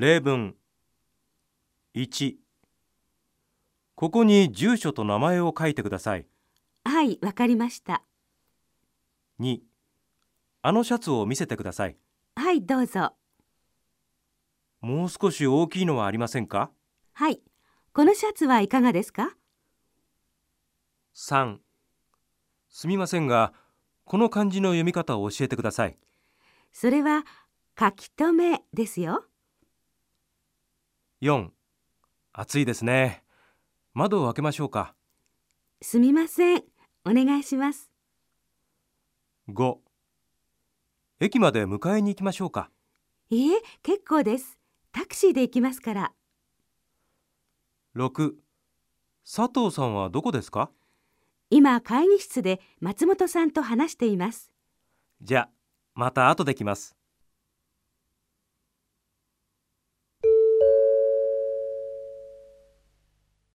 例文。1ここに住所と名前を書いてください。はい、わかりました。2あのシャツを見せてください。はい、どうぞ。もう少し大きいのはありませんか？はい、このシャツはいかがですか？3すみませんがこの漢字の読み方を教えてください。それは書き留めですよ。4暑いですね窓を開けましょうかすみません。お願いします。5駅まで迎えに行きましょうかいいえ、結構です。タクシーで行きますから。6佐藤さんはどこですか？今、会議室で松本さんと話しています。じゃあまた後で来ます